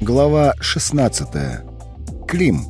Глава 16. Клим.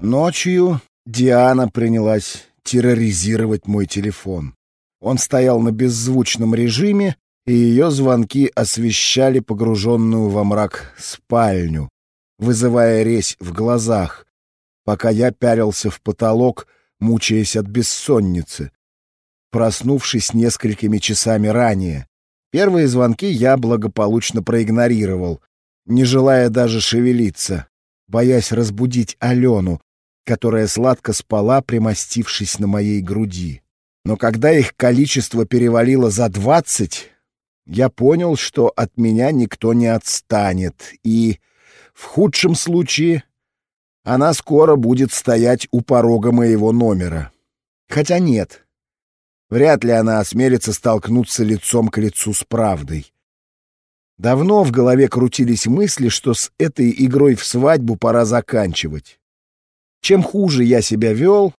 Ночью Диана принялась терроризировать мой телефон. Он стоял на беззвучном режиме, и ее звонки освещали погруженную во мрак спальню, вызывая резь в глазах, пока я пялился в потолок, мучаясь от бессонницы, проснувшись несколькими часами ранее. Первые звонки я благополучно проигнорировал, не желая даже шевелиться, боясь разбудить Алену, которая сладко спала, примостившись на моей груди. Но когда их количество перевалило за двадцать, я понял, что от меня никто не отстанет, и, в худшем случае, она скоро будет стоять у порога моего номера. Хотя нет, Вряд ли она осмелится столкнуться лицом к лицу с правдой. Давно в голове крутились мысли, что с этой игрой в свадьбу пора заканчивать. Чем хуже я себя вел,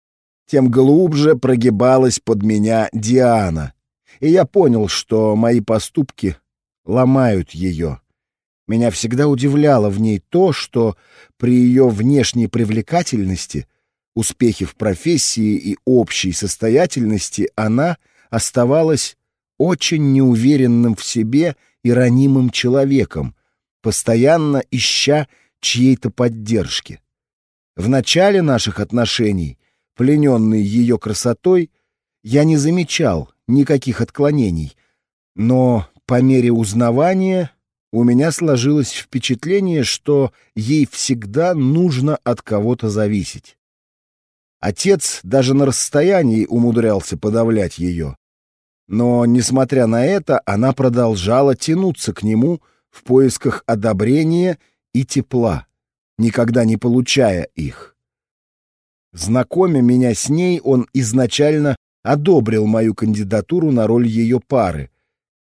тем глубже прогибалась под меня Диана, и я понял, что мои поступки ломают ее. Меня всегда удивляло в ней то, что при ее внешней привлекательности успехе в профессии и общей состоятельности она оставалась очень неуверенным в себе и ранимым человеком, постоянно ища чьей-то поддержки. В начале наших отношений, плененный ее красотой, я не замечал никаких отклонений, но по мере узнавания у меня сложилось впечатление, что ей всегда нужно от кого-то зависеть. Отец даже на расстоянии умудрялся подавлять ее. Но, несмотря на это, она продолжала тянуться к нему в поисках одобрения и тепла, никогда не получая их. Знакомя меня с ней, он изначально одобрил мою кандидатуру на роль ее пары,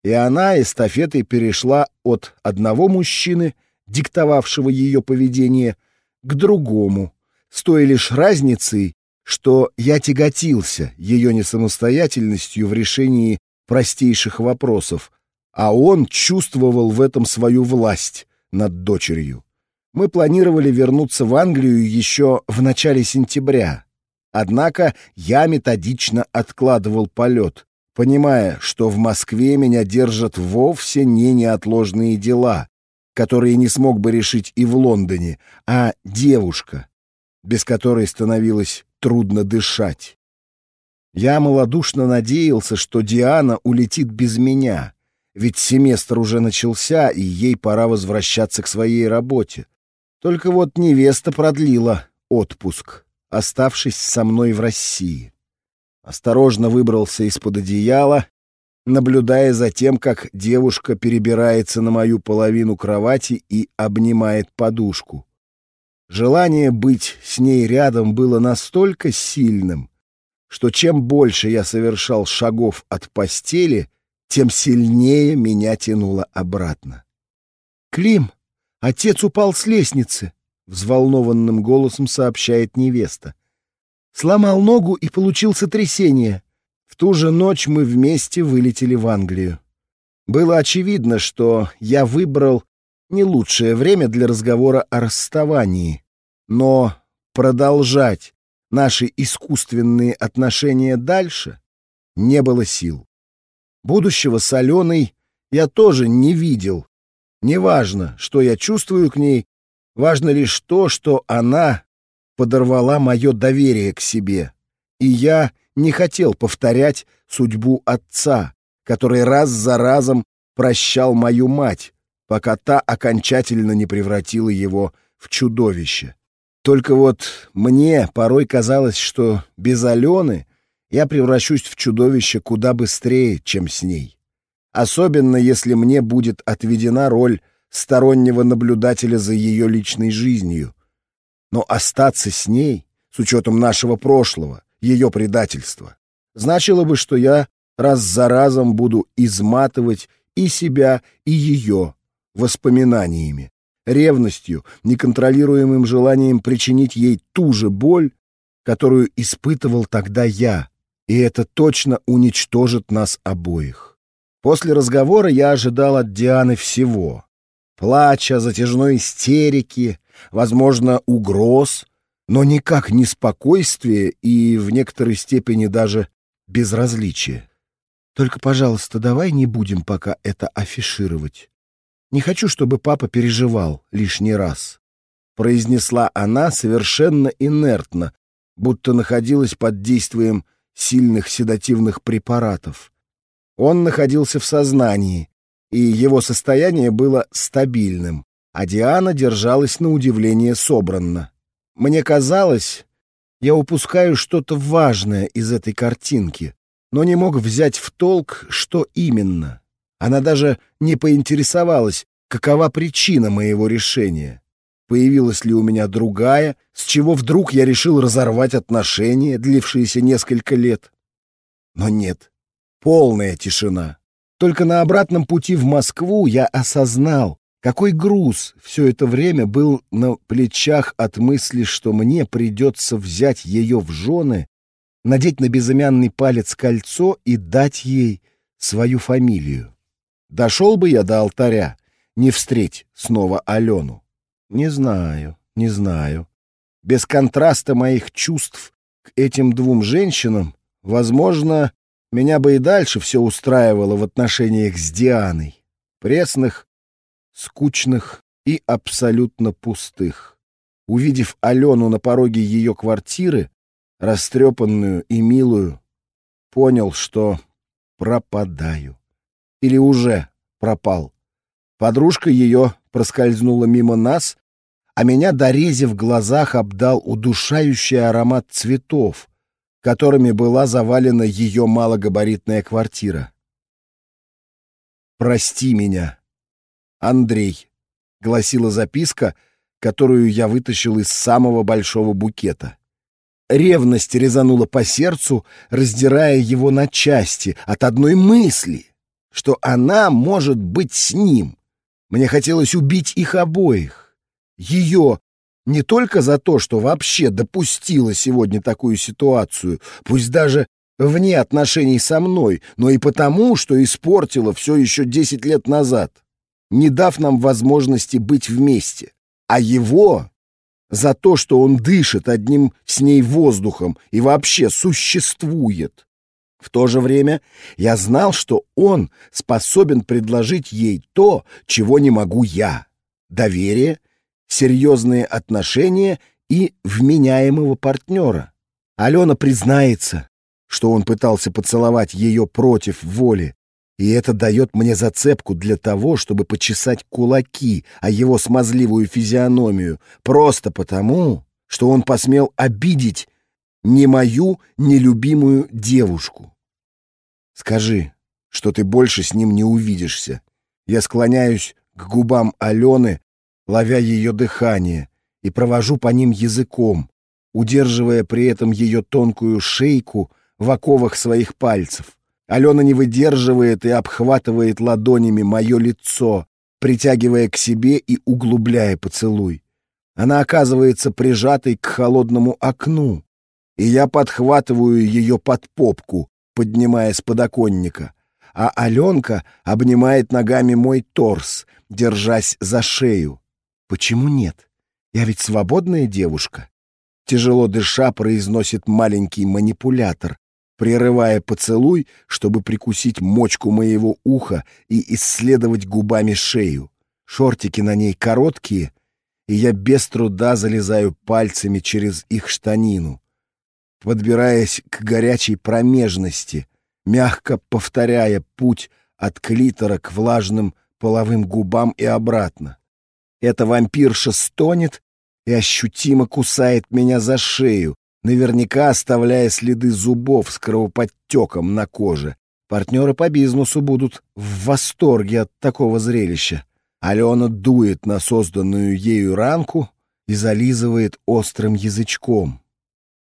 и она эстафетой перешла от одного мужчины, диктовавшего ее поведение, к другому, с той лишь разницей, что я тяготился ее несамостоятельностью в решении простейших вопросов, а он чувствовал в этом свою власть над дочерью. Мы планировали вернуться в Англию еще в начале сентября. Однако я методично откладывал полет, понимая, что в Москве меня держат вовсе не неотложные дела, которые не смог бы решить и в Лондоне, а девушка, без которой становилось трудно дышать. Я малодушно надеялся, что Диана улетит без меня, ведь семестр уже начался, и ей пора возвращаться к своей работе. Только вот невеста продлила отпуск, оставшись со мной в России. Осторожно выбрался из-под одеяла, наблюдая за тем, как девушка перебирается на мою половину кровати и обнимает подушку. Желание быть с ней рядом было настолько сильным, что чем больше я совершал шагов от постели, тем сильнее меня тянуло обратно. «Клим, отец упал с лестницы», — взволнованным голосом сообщает невеста. «Сломал ногу и получил сотрясение. В ту же ночь мы вместе вылетели в Англию. Было очевидно, что я выбрал не лучшее время для разговора о расставании. Но продолжать наши искусственные отношения дальше не было сил. Будущего с Аленой я тоже не видел. Неважно, что я чувствую к ней, важно лишь то, что она подорвала мое доверие к себе. И я не хотел повторять судьбу отца, который раз за разом прощал мою мать, пока та окончательно не превратила его в чудовище. Только вот мне порой казалось, что без Алены я превращусь в чудовище куда быстрее, чем с ней. Особенно если мне будет отведена роль стороннего наблюдателя за ее личной жизнью. Но остаться с ней, с учетом нашего прошлого, ее предательства, значило бы, что я раз за разом буду изматывать и себя, и ее воспоминаниями, ревностью, неконтролируемым желанием причинить ей ту же боль, которую испытывал тогда я, и это точно уничтожит нас обоих. После разговора я ожидал от Дианы всего. плача, затяжной истерики, возможно, угроз, но никак не спокойствие и в некоторой степени даже безразличие. Только, пожалуйста, давай не будем пока это афишировать. Не хочу, чтобы папа переживал лишний раз. Произнесла она совершенно инертно, будто находилась под действием сильных седативных препаратов. Он находился в сознании, и его состояние было стабильным, а Диана держалась на удивление собранно. Мне казалось, я упускаю что-то важное из этой картинки, но не мог взять в толк, что именно. Она даже не поинтересовалась, какова причина моего решения. Появилась ли у меня другая, с чего вдруг я решил разорвать отношения, длившиеся несколько лет? Но нет, полная тишина. Только на обратном пути в Москву я осознал, какой груз все это время был на плечах от мысли, что мне придется взять ее в жены, надеть на безымянный палец кольцо и дать ей свою фамилию. Дошел бы я до алтаря, не встреть снова Алену. Не знаю, не знаю. Без контраста моих чувств к этим двум женщинам, возможно, меня бы и дальше все устраивало в отношениях с Дианой. Пресных, скучных и абсолютно пустых. Увидев Алену на пороге ее квартиры, растрепанную и милую, понял, что пропадаю. Или уже пропал. Подружка ее проскользнула мимо нас, а меня до рези в глазах обдал удушающий аромат цветов, которыми была завалена ее малогабаритная квартира. «Прости меня», «Андрей», — гласила записка, которую я вытащил из самого большого букета. Ревность резанула по сердцу, раздирая его на части от одной мысли, что она может быть с ним. Мне хотелось убить их обоих. Ее не только за то, что вообще допустила сегодня такую ситуацию, пусть даже вне отношений со мной, но и потому, что испортила все еще десять лет назад не дав нам возможности быть вместе, а его за то, что он дышит одним с ней воздухом и вообще существует. В то же время я знал, что он способен предложить ей то, чего не могу я — доверие, серьезные отношения и вменяемого партнера. Алена признается, что он пытался поцеловать ее против воли, и это дает мне зацепку для того, чтобы почесать кулаки о его смазливую физиономию, просто потому, что он посмел обидеть не мою нелюбимую девушку. Скажи, что ты больше с ним не увидишься. Я склоняюсь к губам Алены, ловя ее дыхание, и провожу по ним языком, удерживая при этом ее тонкую шейку в оковах своих пальцев. Алена не выдерживает и обхватывает ладонями мое лицо, притягивая к себе и углубляя поцелуй. Она оказывается прижатой к холодному окну, и я подхватываю ее под попку, поднимая с подоконника, а Аленка обнимает ногами мой торс, держась за шею. Почему нет? Я ведь свободная девушка. Тяжело дыша произносит маленький манипулятор, прерывая поцелуй, чтобы прикусить мочку моего уха и исследовать губами шею. Шортики на ней короткие, и я без труда залезаю пальцами через их штанину, подбираясь к горячей промежности, мягко повторяя путь от клитора к влажным половым губам и обратно. Эта вампирша стонет и ощутимо кусает меня за шею, наверняка оставляя следы зубов с кровоподтеком на коже. Партнеры по бизнесу будут в восторге от такого зрелища. Алена дует на созданную ею ранку и зализывает острым язычком.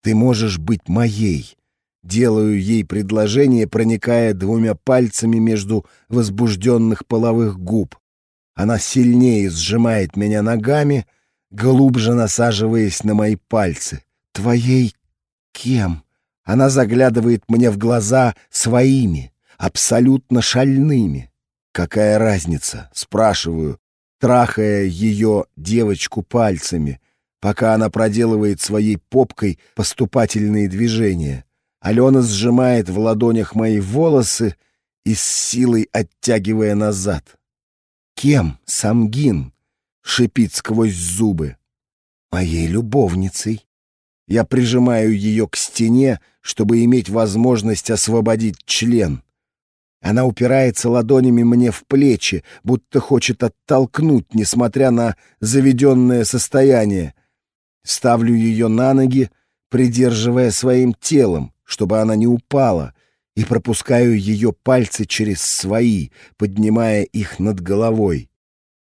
«Ты можешь быть моей». Делаю ей предложение, проникая двумя пальцами между возбужденных половых губ. Она сильнее сжимает меня ногами, глубже насаживаясь на мои пальцы. «Твоей кем?» Она заглядывает мне в глаза своими, абсолютно шальными. «Какая разница?» — спрашиваю, трахая ее девочку пальцами, пока она проделывает своей попкой поступательные движения. Алена сжимает в ладонях мои волосы и с силой оттягивая назад. «Кем, Самгин?» — шипит сквозь зубы. «Моей любовницей». Я прижимаю ее к стене, чтобы иметь возможность освободить член. Она упирается ладонями мне в плечи, будто хочет оттолкнуть, несмотря на заведенное состояние. Ставлю ее на ноги, придерживая своим телом, чтобы она не упала, и пропускаю ее пальцы через свои, поднимая их над головой.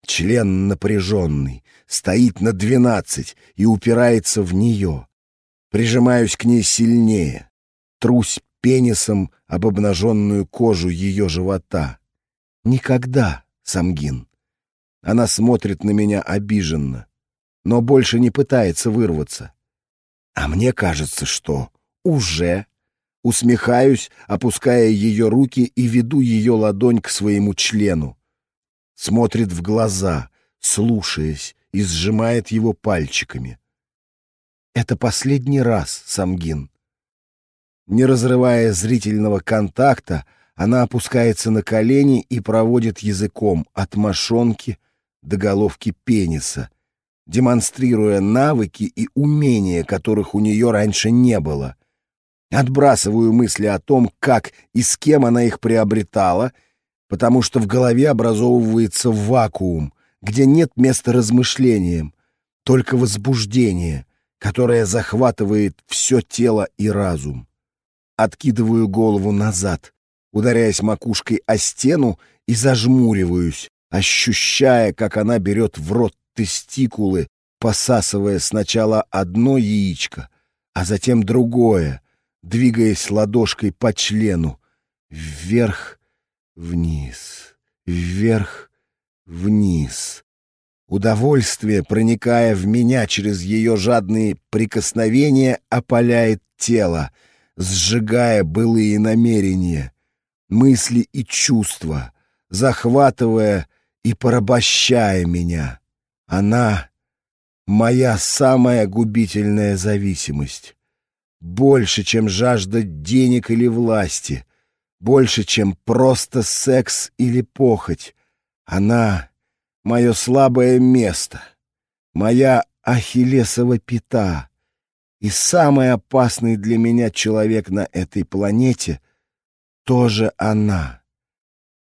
Член напряженный, стоит на двенадцать и упирается в нее. Прижимаюсь к ней сильнее, трусь пенисом об обнаженную кожу ее живота. Никогда, Самгин. Она смотрит на меня обиженно, но больше не пытается вырваться. А мне кажется, что уже усмехаюсь, опуская ее руки и веду ее ладонь к своему члену. Смотрит в глаза, слушаясь, и сжимает его пальчиками. Это последний раз, Самгин. Не разрывая зрительного контакта, она опускается на колени и проводит языком от мошонки до головки пениса, демонстрируя навыки и умения, которых у нее раньше не было. Отбрасываю мысли о том, как и с кем она их приобретала, потому что в голове образовывается вакуум, где нет места размышлениям, только возбуждение, которое захватывает все тело и разум. Откидываю голову назад, ударяясь макушкой о стену и зажмуриваюсь, ощущая, как она берет в рот тестикулы, посасывая сначала одно яичко, а затем другое, двигаясь ладошкой по члену. Вверх, вниз, вверх, вниз. Удовольствие, проникая в меня через ее жадные прикосновения, опаляет тело, сжигая былые намерения, мысли и чувства, захватывая и порабощая меня. Она — моя самая губительная зависимость больше, чем жажда денег или власти, больше, чем просто секс или похоть. Она — мое слабое место, моя ахиллесова пята, и самый опасный для меня человек на этой планете — тоже она.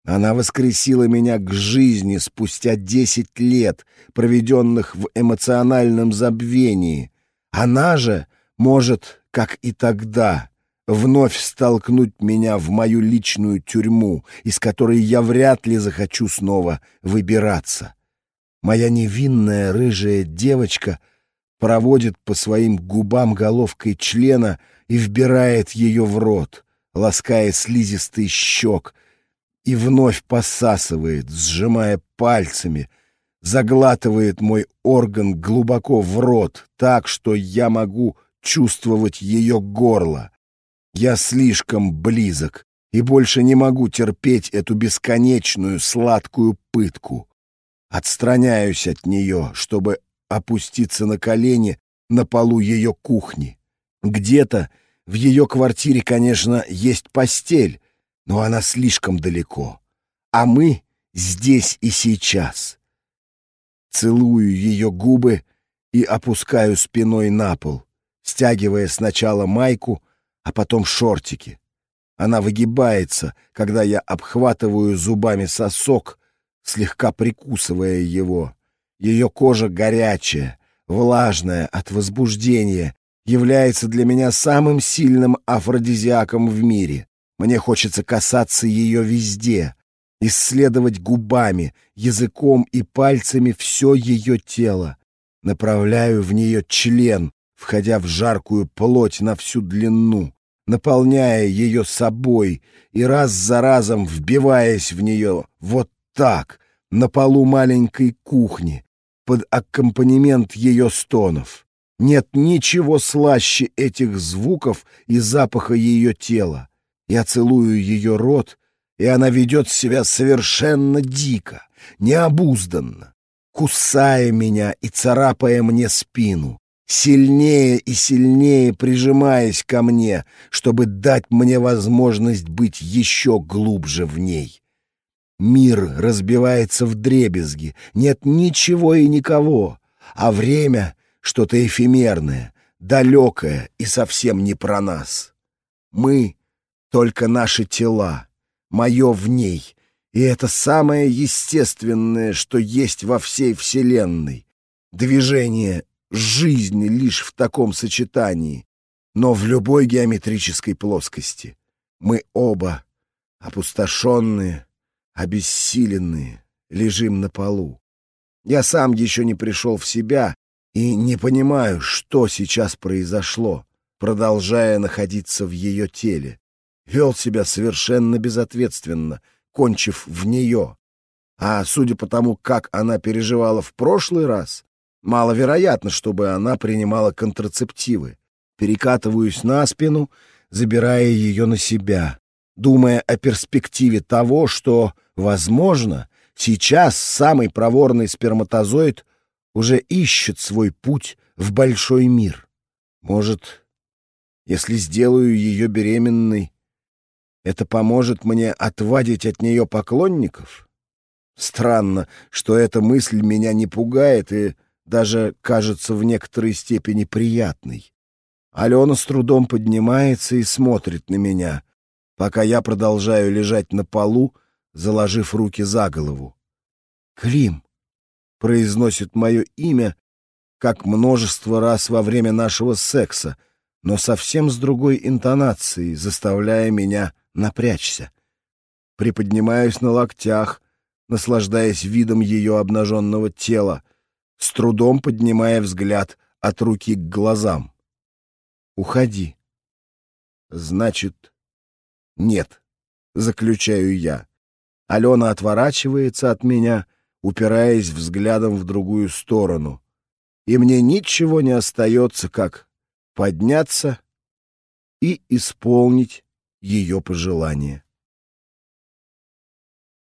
Она воскресила меня к жизни спустя десять лет, проведенных в эмоциональном забвении. Она же может как и тогда, вновь столкнуть меня в мою личную тюрьму, из которой я вряд ли захочу снова выбираться. Моя невинная рыжая девочка проводит по своим губам головкой члена и вбирает ее в рот, лаская слизистый щек, и вновь посасывает, сжимая пальцами, заглатывает мой орган глубоко в рот, так что я могу чувствовать ее горло. Я слишком близок и больше не могу терпеть эту бесконечную сладкую пытку. Отстраняюсь от нее, чтобы опуститься на колени на полу ее кухни. Где-то в ее квартире, конечно, есть постель, но она слишком далеко. А мы здесь и сейчас. Целую ее губы и опускаю спиной на пол стягивая сначала майку, а потом шортики. Она выгибается, когда я обхватываю зубами сосок, слегка прикусывая его. Ее кожа горячая, влажная от возбуждения, является для меня самым сильным афродизиаком в мире. Мне хочется касаться ее везде, исследовать губами, языком и пальцами все ее тело. Направляю в нее член, входя в жаркую плоть на всю длину, наполняя ее собой и раз за разом вбиваясь в нее вот так, на полу маленькой кухни, под аккомпанемент ее стонов. Нет ничего слаще этих звуков и запаха ее тела. Я целую ее рот, и она ведет себя совершенно дико, необузданно. кусая меня и царапая мне спину, сильнее и сильнее прижимаясь ко мне, чтобы дать мне возможность быть еще глубже в ней. Мир разбивается в дребезги, нет ничего и никого, а время — что-то эфемерное, далекое и совсем не про нас. Мы — только наши тела, мое в ней, и это самое естественное, что есть во всей Вселенной. Движение жизни лишь в таком сочетании, но в любой геометрической плоскости. Мы оба опустошенные, обессиленные, лежим на полу. Я сам еще не пришел в себя и не понимаю, что сейчас произошло, продолжая находиться в ее теле. Вел себя совершенно безответственно — кончив в нее. А судя по тому, как она переживала в прошлый раз, маловероятно, чтобы она принимала контрацептивы. Перекатываюсь на спину, забирая ее на себя, думая о перспективе того, что, возможно, сейчас самый проворный сперматозоид уже ищет свой путь в большой мир. Может, если сделаю ее беременной, это поможет мне отвадить от нее поклонников? Странно, что эта мысль меня не пугает и даже кажется в некоторой степени приятной. Алена с трудом поднимается и смотрит на меня, пока я продолжаю лежать на полу, заложив руки за голову. «Клим!» — произносит мое имя, как множество раз во время нашего секса, но совсем с другой интонацией, заставляя меня напрячься. Приподнимаюсь на локтях, наслаждаясь видом ее обнаженного тела, с трудом поднимая взгляд от руки к глазам. «Уходи». «Значит, нет», — заключаю я. Алена отворачивается от меня, упираясь взглядом в другую сторону. И мне ничего не остается, как подняться и исполнить ее пожелание.